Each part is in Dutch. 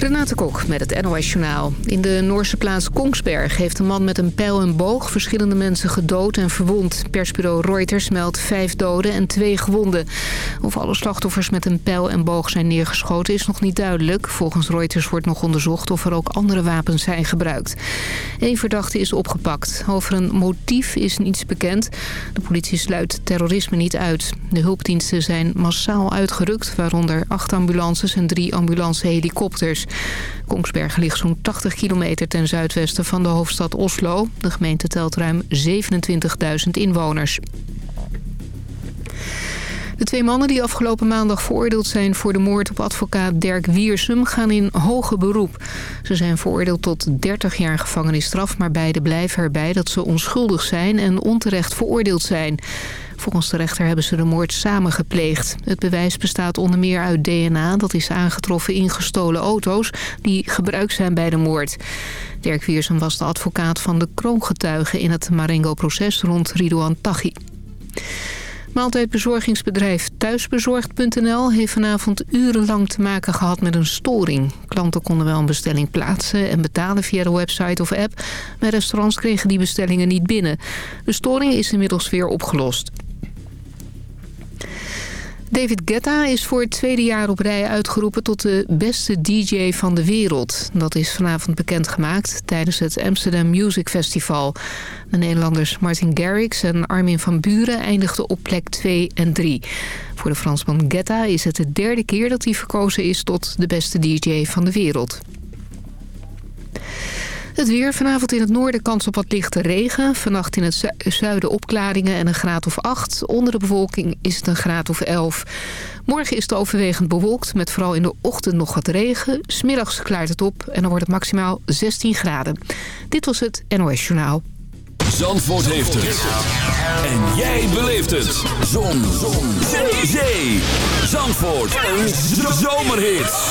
Renate Kok met het NOS Journaal. In de Noorse plaats Kongsberg heeft een man met een pijl en boog... verschillende mensen gedood en verwond. Persbureau Reuters meldt vijf doden en twee gewonden. Of alle slachtoffers met een pijl en boog zijn neergeschoten is nog niet duidelijk. Volgens Reuters wordt nog onderzocht of er ook andere wapens zijn gebruikt. Eén verdachte is opgepakt. Over een motief is niets bekend. De politie sluit terrorisme niet uit. De hulpdiensten zijn massaal uitgerukt... waaronder acht ambulances en drie ambulancehelikopters. Kongsberg ligt zo'n 80 kilometer ten zuidwesten van de hoofdstad Oslo. De gemeente telt ruim 27.000 inwoners. De twee mannen die afgelopen maandag veroordeeld zijn voor de moord op advocaat Dirk Wiersum gaan in hoger beroep. Ze zijn veroordeeld tot 30 jaar gevangenisstraf, maar beide blijven erbij dat ze onschuldig zijn en onterecht veroordeeld zijn. Volgens de rechter hebben ze de moord samen gepleegd. Het bewijs bestaat onder meer uit DNA dat is aangetroffen in gestolen auto's die gebruikt zijn bij de moord. Dirk Wiersum was de advocaat van de kroongetuigen in het Marengo-proces rond Ridouan Taghi. Maaltijdbezorgingsbedrijf Thuisbezorgd.nl heeft vanavond urenlang te maken gehad met een storing. Klanten konden wel een bestelling plaatsen en betalen via de website of app. Maar restaurants kregen die bestellingen niet binnen. De storing is inmiddels weer opgelost. David Guetta is voor het tweede jaar op rij uitgeroepen tot de beste DJ van de wereld. Dat is vanavond bekendgemaakt tijdens het Amsterdam Music Festival. De Nederlanders Martin Garrix en Armin van Buren eindigden op plek 2 en 3. Voor de Fransman Guetta is het de derde keer dat hij verkozen is tot de beste DJ van de wereld. Het weer vanavond in het noorden kans op wat lichte regen. Vannacht in het zuiden opklaringen en een graad of 8. Onder de bewolking is het een graad of 11. Morgen is het overwegend bewolkt met vooral in de ochtend nog wat regen. Smiddags klaart het op en dan wordt het maximaal 16 graden. Dit was het NOS Journaal. Zandvoort heeft het. En jij beleeft het. Zon. Zon. Zee. Zandvoort. Een zomerhit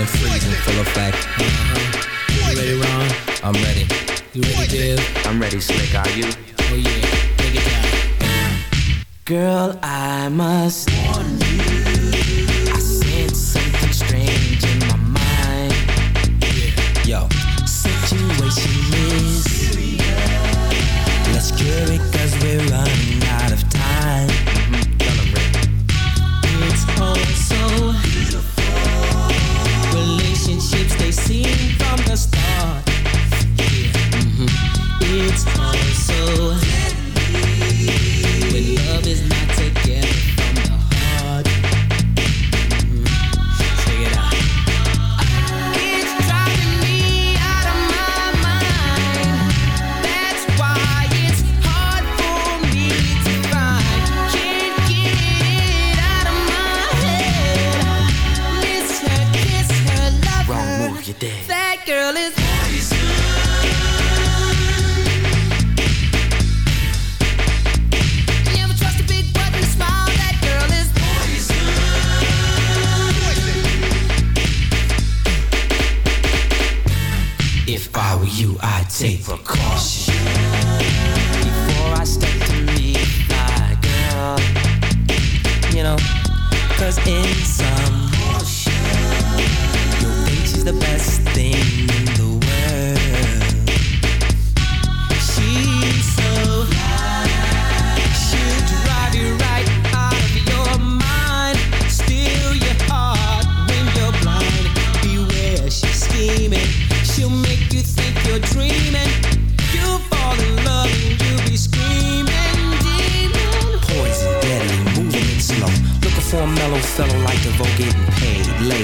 and it full effect. You ready, Ron? I'm ready. You ready, I'm ready, Slick. Are you? Oh yeah, take it down. Girl, I must warn you.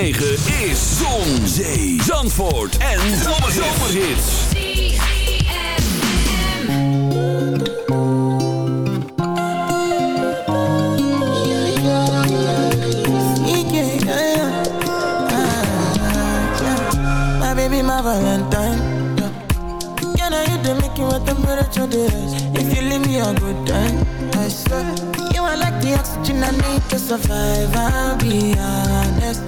9 is Zon, Zee, Zandvoort en Zomerhits. Ah, my baby, my valentine. Can I the making If you leave me a good time, I swear You are like the oxygen I need to survive. I'll be honest.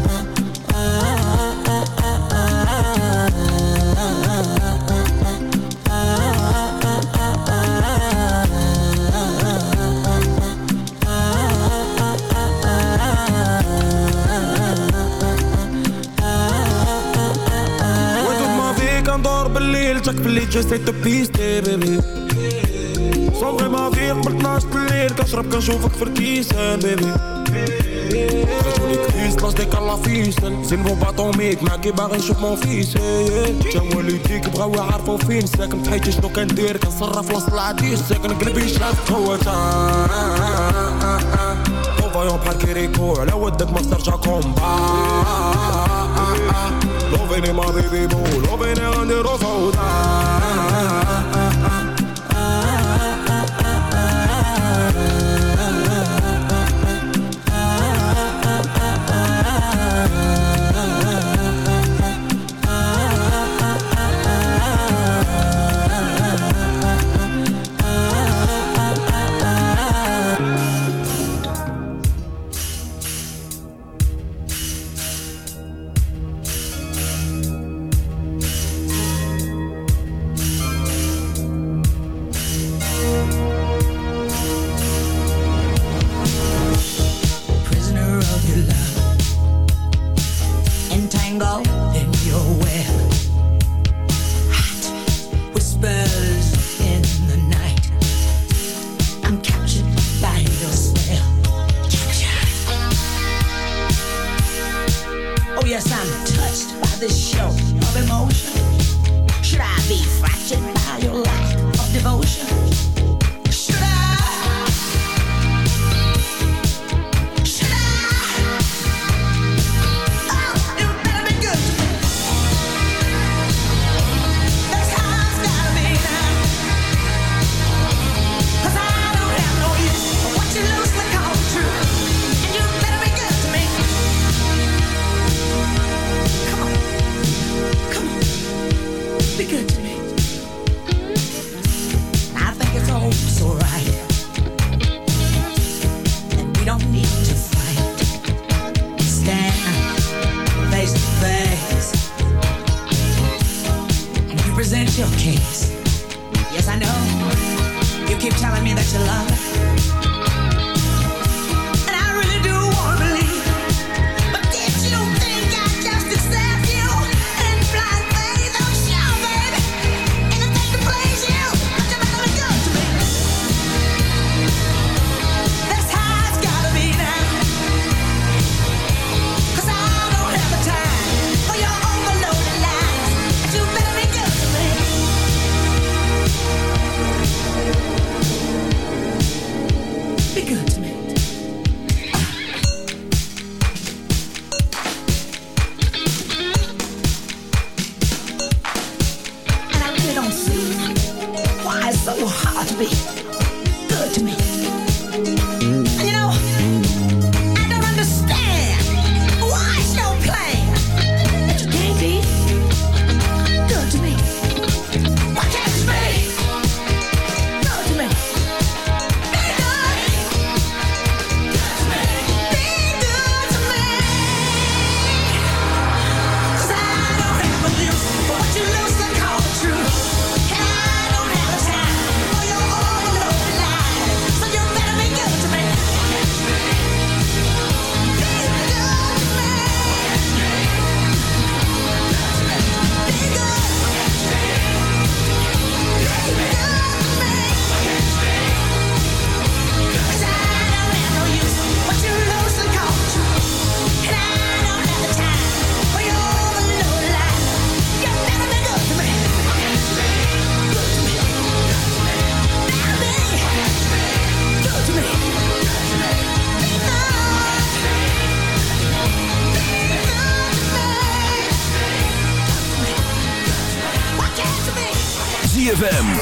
chaque فليت ستريت تو بيستي بيبي صغري ما فيه قبل 12 الليل كنشرب كنشوفك في الكيسان بيبي خرجوني كريس بلاصتك على فيسن زين بو باطوميك معاكي باغي نشوف مون فيس جا والديك بغاو يعرفو فين ساكن في حياتي شنو كندير كنصرف وسط العديس ساكن قلبي شاف قوتها فايون بحال كيريكو على ودك ما ترجع كومبا Loving in my baby boo, loving her on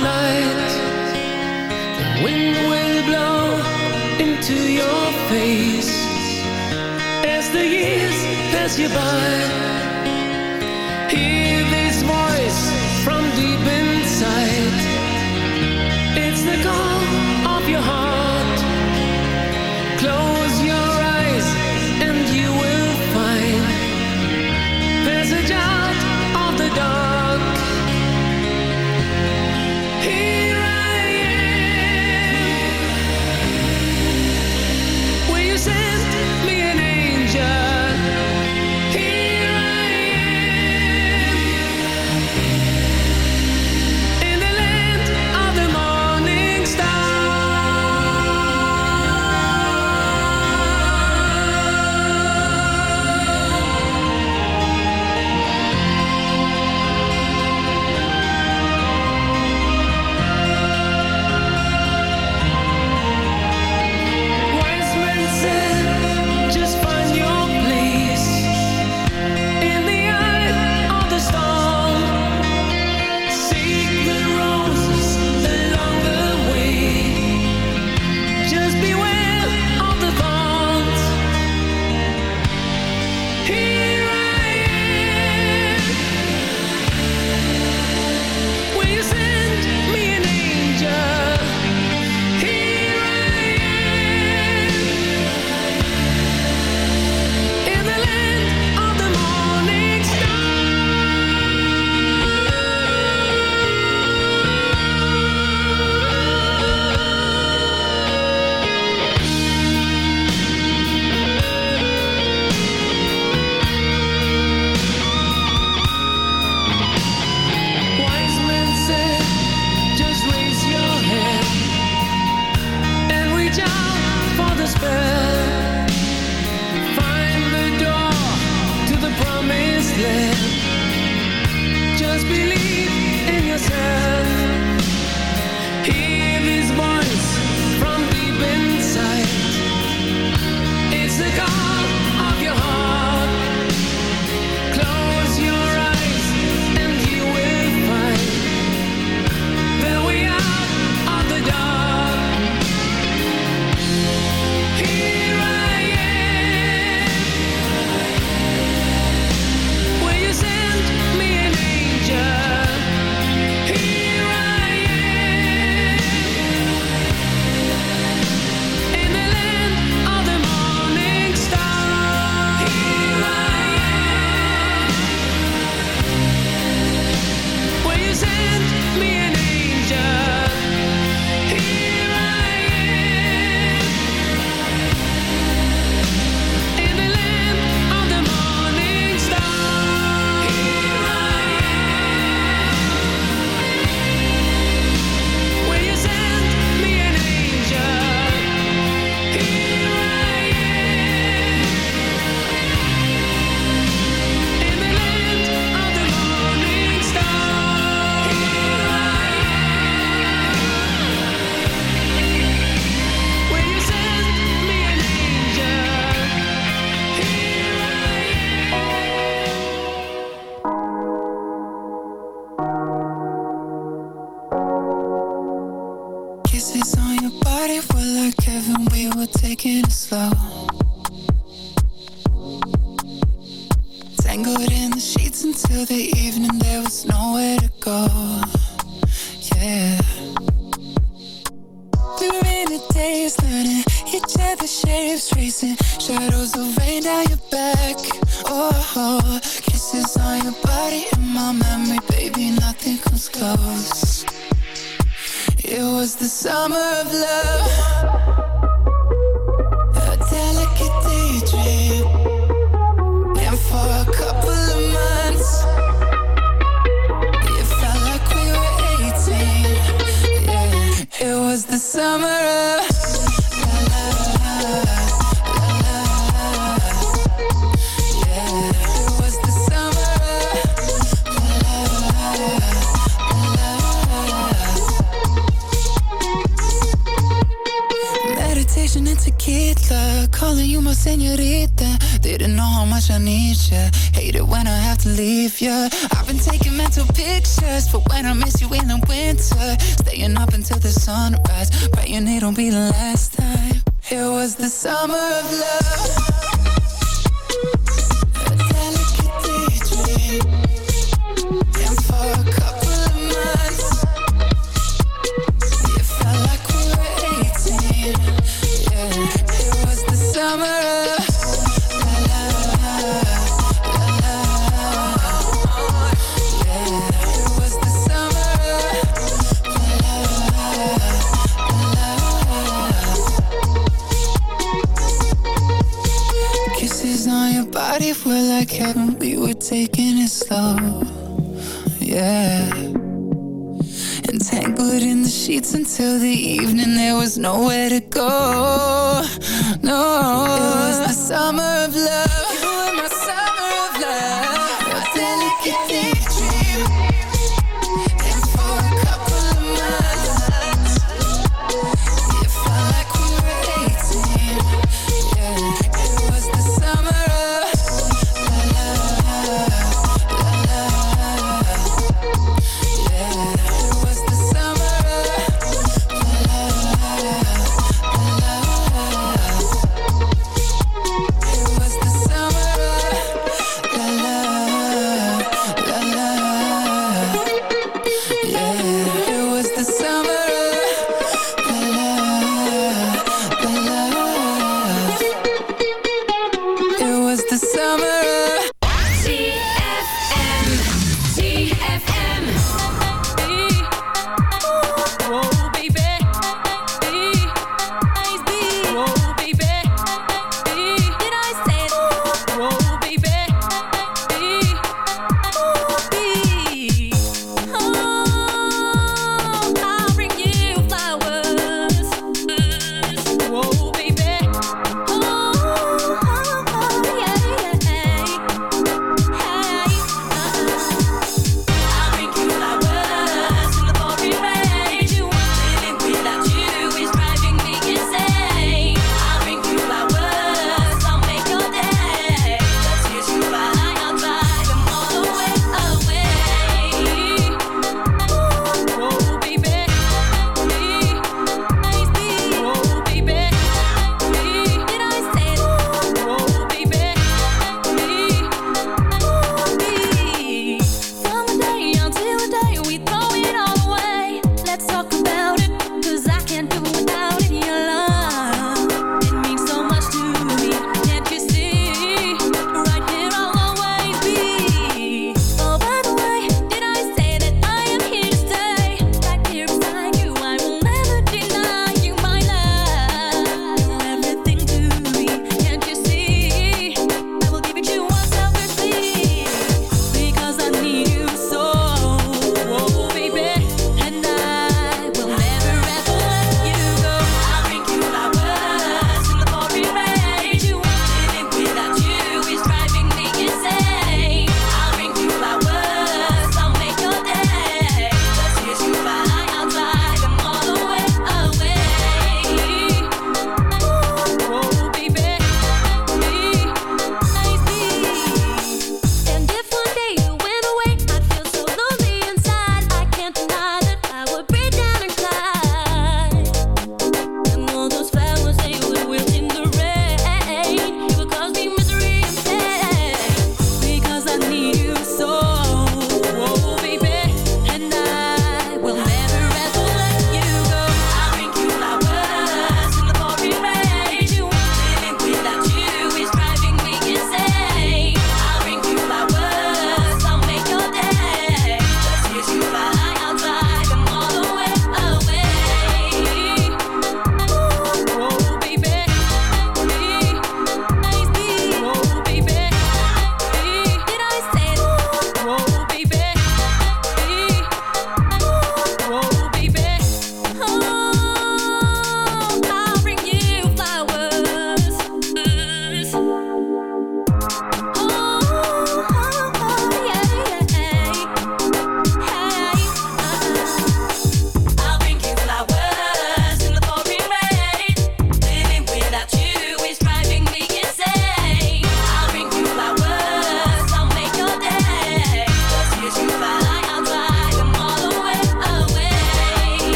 night The wind will blow into your face As the years pass you by. Hear this voice from deep inside. It's the call of your heart. streets until the evening There was nowhere to go, no It was the summer of love.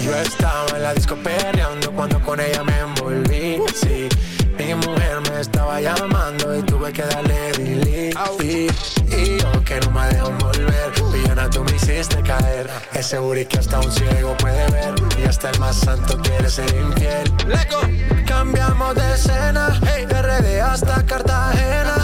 Yo estaba en la disco perreando cuando con ella me envolví. Sí, mi mujer me estaba llamando y tuve que darle delete. Y, y yo que no me dejo volver, pillona tú me hiciste caer. Ese booty que hasta un ciego puede ver y hasta el más santo quiere ser infiel. Leco, cambiamos de escena, hey. de RD hasta Cartagena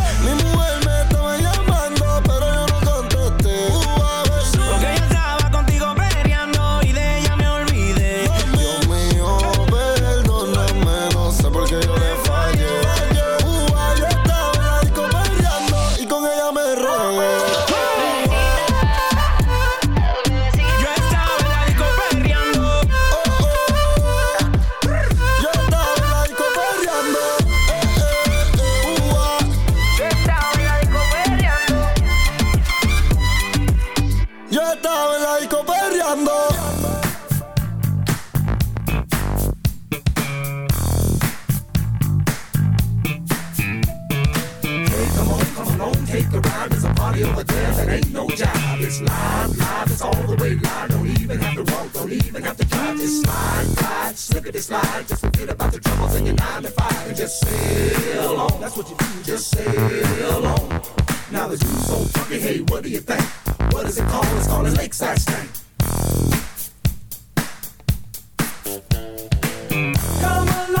it slide. Just forget about the troubles and your nine to five. And just sail on. That's what you do. Just sail on. Now that you so funky. Hey, what do you think? What is it called? It's called a lakeside stank. Come along.